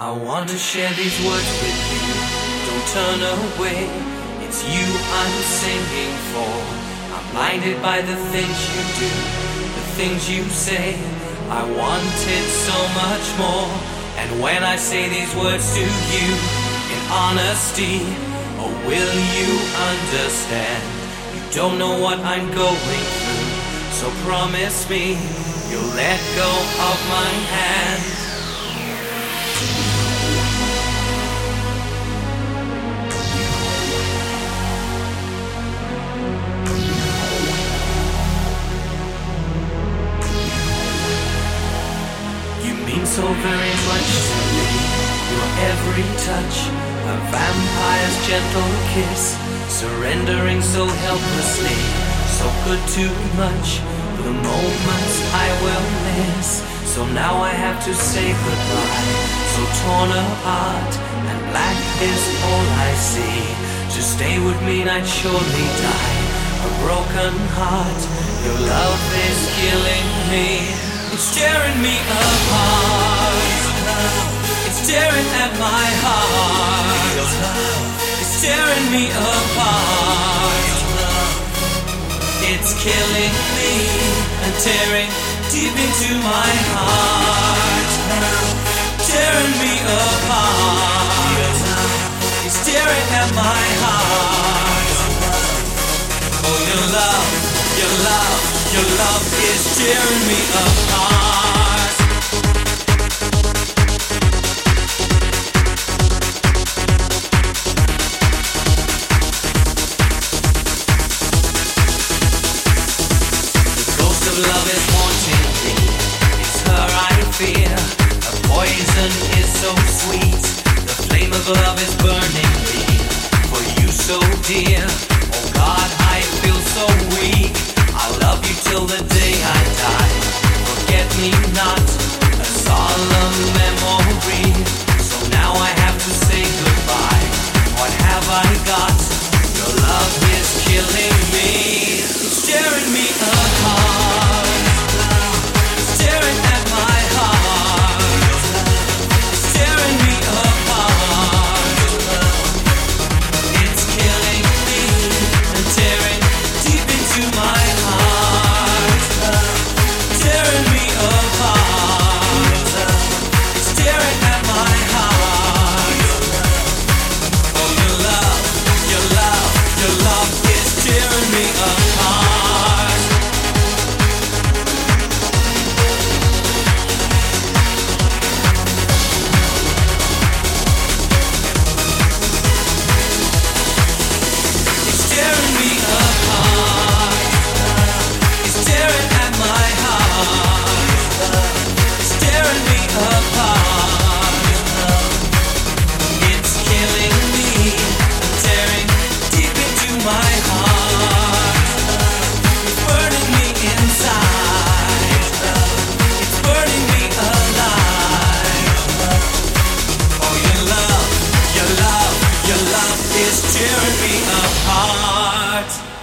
I wanna share these words with you. Don't turn away. It's you I'm singing for. I'm blinded by the things you do, the things you say. I wanted so much more. And when I say these words to you in honesty, oh, will you understand? You don't know what I'm going through, so promise me you'll let go of my hand. So very much to me. Your every touch, a vampire's gentle kiss, surrendering so helplessly, so good too much. For the moments I will miss. So now I have to say goodbye. So torn apart, and black is all I see. To stay with me, I'd surely die. A broken heart, your love is killing me. It's tearing me apart. It's tearing at my heart. It's tearing me apart. It's killing me and tearing deep into my heart. Tearing me apart. It's tearing at my heart. Oh, your love, your love, your love is tearing me apart. The ghost of love is haunting me. It's her I fear. Poison is so sweet. The flame of love is burning me. For you so dear. Oh God, I feel so weak. Love you till the day I die. Forget me not, a solemn memory. So now I have to say goodbye. What have I be apart.